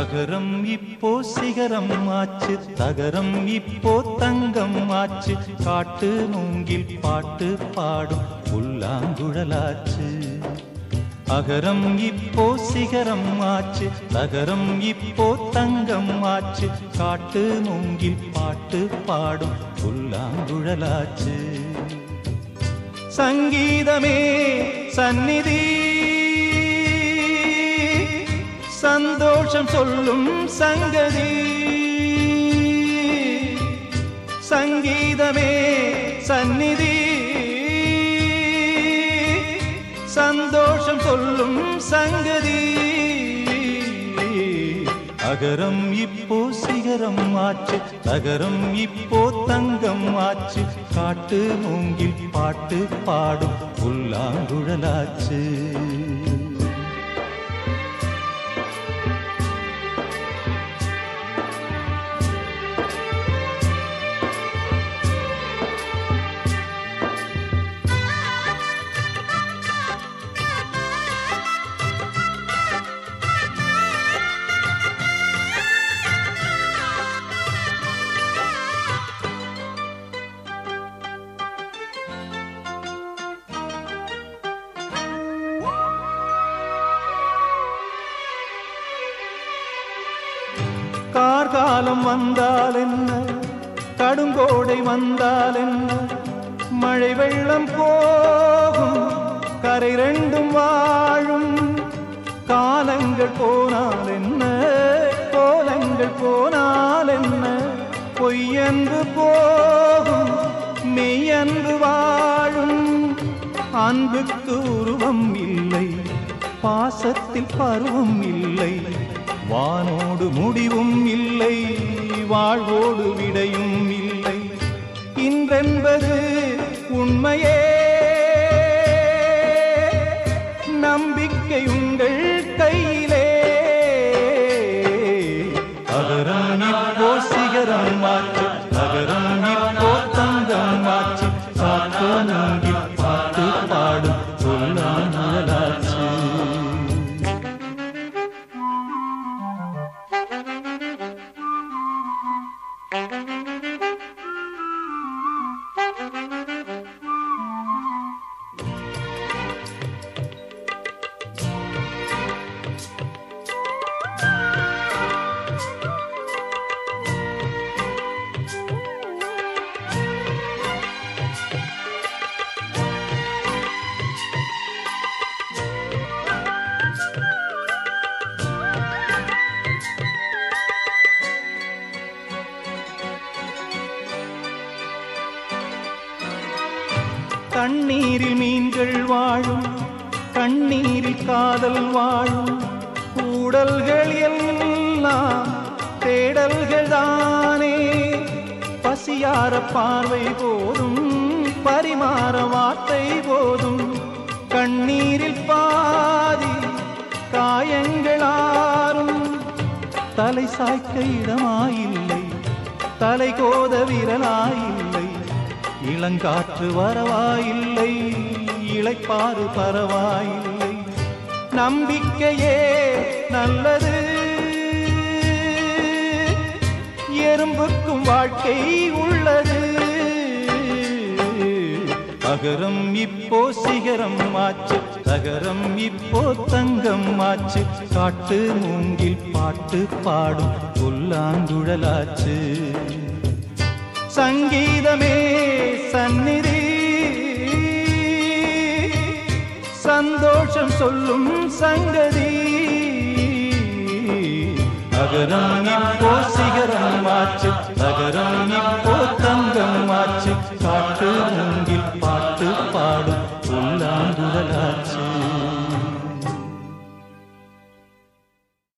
அகரம் இப்போ சிகரம் ஆச்சு தகரம் இப்போ தங்கம் ஆச்சு. காட்டு மூங்கில் பாட்டு பாடும் புல்லாங்குழலாச்சு. அகரம் இப்போ சிகரம் ஆச்சு தகரம் இப்போ தங்கம் ஆச்சு. காட்டு மூங்கில் பாட்டு பாடும் புல்லாங்குழலாச்சு. சங்கீதமே சந்நிதி சந்தோஷம் சொல்லும் சங்கதி. சங்கீதமே சந்நிதி. சந்தோஷம் சொல்லும் சங்கதி. அகரம் இப்போ சிகரம் ஆச்சு தகரம் இப்போ தங்கம் ஆச்சு காட்டு மூங்கில் பாட்டு பாடும் புல்லாங்குழலாச்சு காலம் வந்தால் என்ன கடுங்கோடை வந்தால் என்ன மழை வெள்ளம் போகும் கரை ரெண்டும் வாழும். காலங்கள் போனால் என்ன கோலங்கள் போனால் என்ன பொய்யன்று போகும் மெய்யன்று வாழும். அன்புக்கு உருவம் இல்லை பாசத்தில் பருவம் இல்லை. வானோடு முடிவும் இல்லை வாழ்வோடு விடையும் இல்லை. இன்றென்பது உண்மையே. நம்பிக்கை உங்கள் கையிலே. அகரம் இப்போ சிகரம் மாற்று அகரம் போ தங்கம் மாற்று சாத்தானாகி தண்ணீரில் மீன்கள் வாழும் கண்ணீரில் காதல் வாழும். கூடல்கள் எல்லாம் தேடல்கள் தானே. பசியார பார்வை போதும் பரிமாற வார்த்தை போதும். கண்ணீரில் பாதி காயங்களாரும் தலை சாய்க்க இடமாயில்லை தலை கோத விரலாயில்லை. இளங்காற்று வரவாயில்லை இழைப்பாறு பரவாயில்லை. நம்பிக்கையே நல்லது. எறும்புக்கும் வாழ்க்கை உள்ளது. அகரம் இப்போ சிகரம் ஆச்சு தகரம் இப்போ தங்கம் ஆச்சு. காட்டு மூங்கில் பாட்டு பாடும் புல்லாங்குழலாச்சு. சங்கீதமே சந்நிதி. சந்தோஷம் சொல்லும் சங்கதி. அகரம் போ சிகரம் ஆச்சு அகரம் போ தங்கம் ஆச்சு காட்டு